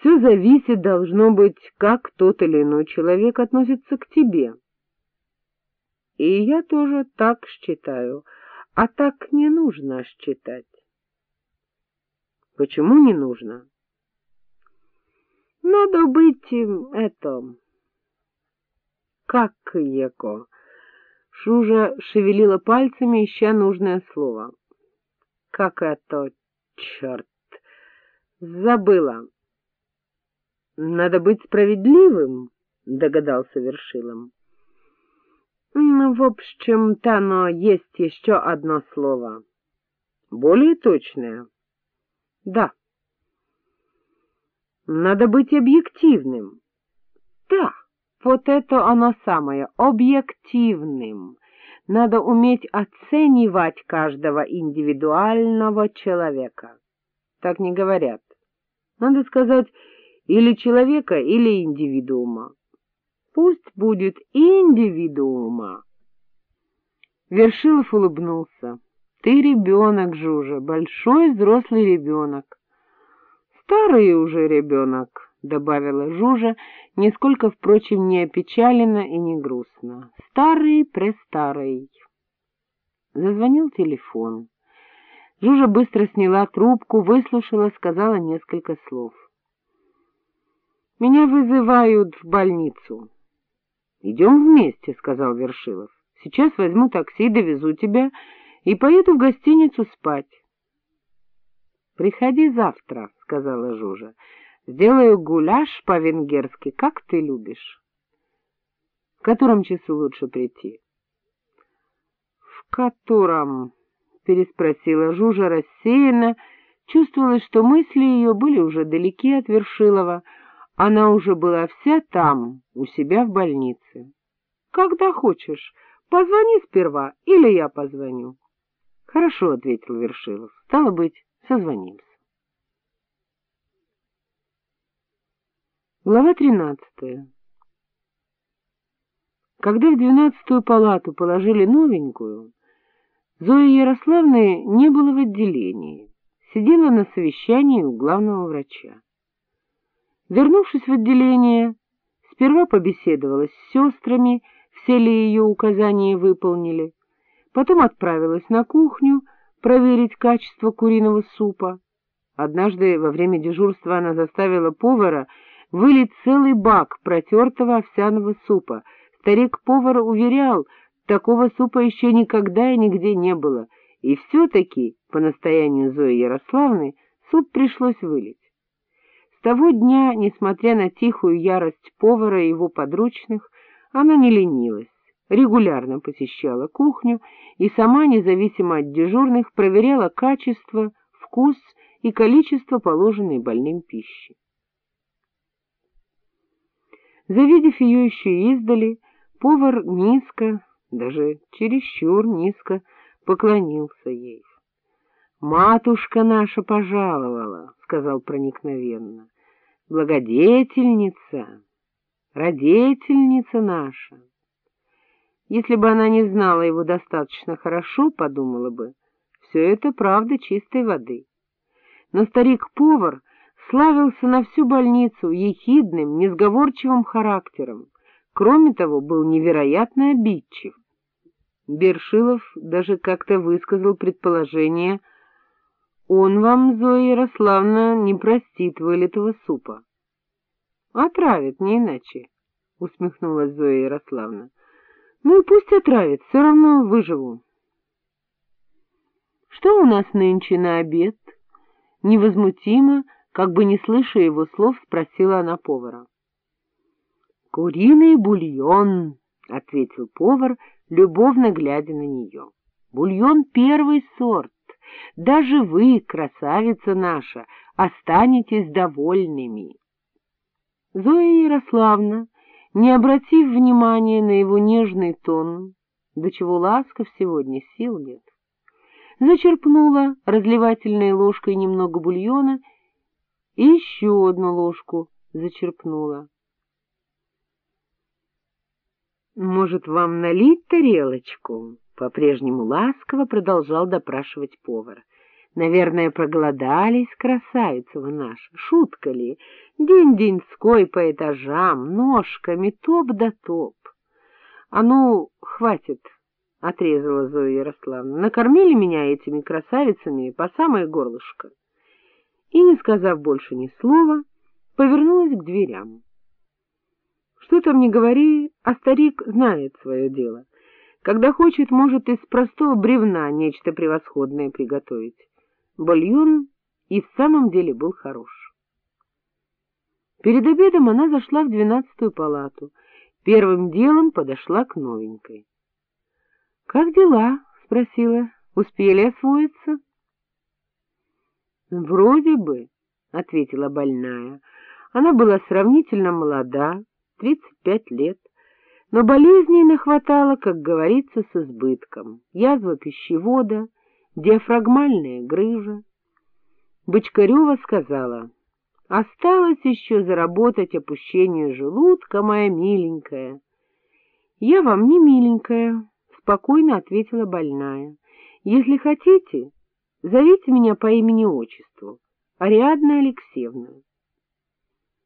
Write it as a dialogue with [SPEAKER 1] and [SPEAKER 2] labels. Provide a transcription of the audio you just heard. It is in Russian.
[SPEAKER 1] Все зависит, должно быть, как тот или иной человек относится к тебе. И я тоже так считаю, а так не нужно считать. Почему не нужно? Надо быть это... Как его? Шужа шевелила пальцами, ища нужное слово. Как это, черт? Забыла. Надо быть справедливым, догадался Вершилом. Ну, в общем-то, но есть еще одно слово. Более точное. Да. Надо быть объективным. Да, вот это оно самое, объективным. Надо уметь оценивать каждого индивидуального человека. Так не говорят. Надо сказать или человека, или индивидуума. Пусть будет индивидуума. Вершилов улыбнулся. Ты ребенок, Жужа, большой взрослый ребенок. Старый уже ребенок, добавила Жужа, нисколько, впрочем, не опечалена и не грустно. Старый-престарый. Зазвонил телефон. Жужа быстро сняла трубку, выслушала, сказала несколько слов. — Меня вызывают в больницу. — Идем вместе, — сказал Вершилов. — Сейчас возьму такси, довезу тебя и поеду в гостиницу спать. — Приходи завтра, — сказала Жужа. — Сделаю гуляш по-венгерски, как ты любишь. — В котором часу лучше прийти? — В котором? — переспросила Жужа рассеянно, чувствовалось, что мысли ее были уже далеки от Вершилова, — она уже была вся там, у себя в больнице. — Когда хочешь, позвони сперва, или я позвоню. — Хорошо, — ответил Вершилов. — Стало быть, созвонимся. Глава тринадцатая Когда в двенадцатую палату положили новенькую, Зои Ярославны не было в отделении, сидела на совещании у главного врача. Вернувшись в отделение, сперва побеседовала с сестрами, все ли ее указания выполнили, потом отправилась на кухню проверить качество куриного супа. Однажды во время дежурства она заставила повара вылить целый бак протертого овсяного супа. Старик-повар уверял, такого супа еще никогда и нигде не было, и все-таки, по настоянию Зои Ярославны, суп пришлось вылить. С того дня, несмотря на тихую ярость повара и его подручных, она не ленилась, регулярно посещала кухню и сама, независимо от дежурных, проверяла качество, вкус и количество положенной больным пищи. Завидев ее еще издали, повар низко, даже чересчур низко, поклонился ей. — Матушка наша пожаловала, — сказал проникновенно, — благодетельница, родительница наша. Если бы она не знала его достаточно хорошо, подумала бы, все это правда чистой воды. Но старик-повар славился на всю больницу ехидным, несговорчивым характером, кроме того, был невероятно обидчив. Бершилов даже как-то высказал предположение, он вам, Зоя Ярославна, не простит вылитого супа. — Отравит, не иначе, — усмехнулась Зоя Ярославна. — Ну и пусть отравит, все равно выживу. — Что у нас нынче на обед? Невозмутимо, как бы не слыша его слов, спросила она повара. — Куриный бульон, — ответил повар, любовно глядя на нее. — Бульон первый сорт. Даже вы, красавица наша, останетесь довольными. Зоя Ярославна, не обратив внимания на его нежный тон, до чего ласков сегодня сил нет, зачерпнула разливательной ложкой немного бульона и еще одну ложку зачерпнула. — Может, вам налить тарелочку? По-прежнему ласково продолжал допрашивать повар. Наверное, проголодались, красавица вы наша. Шутка ли? День-деньской по этажам, ножками, топ да топ. — А ну, хватит, — отрезала Зоя Ярославна, — накормили меня этими красавицами по самое горлышко. И, не сказав больше ни слова, повернулась к дверям. Что там не говори, а старик знает свое дело. Когда хочет, может из простого бревна нечто превосходное приготовить. Бульон и в самом деле был хорош. Перед обедом она зашла в двенадцатую палату. Первым делом подошла к новенькой. — Как дела? — спросила. — Успели освоиться? — Вроде бы, — ответила больная. Она была сравнительно молода, тридцать пять лет, но болезней нахватало, как говорится, с избытком. Язва пищевода, диафрагмальная грыжа. Бочкарева сказала, «Осталось еще заработать опущение желудка, моя миленькая». «Я вам не миленькая», — спокойно ответила больная. «Если хотите, зовите меня по имени-отчеству, Ариадна Алексеевна».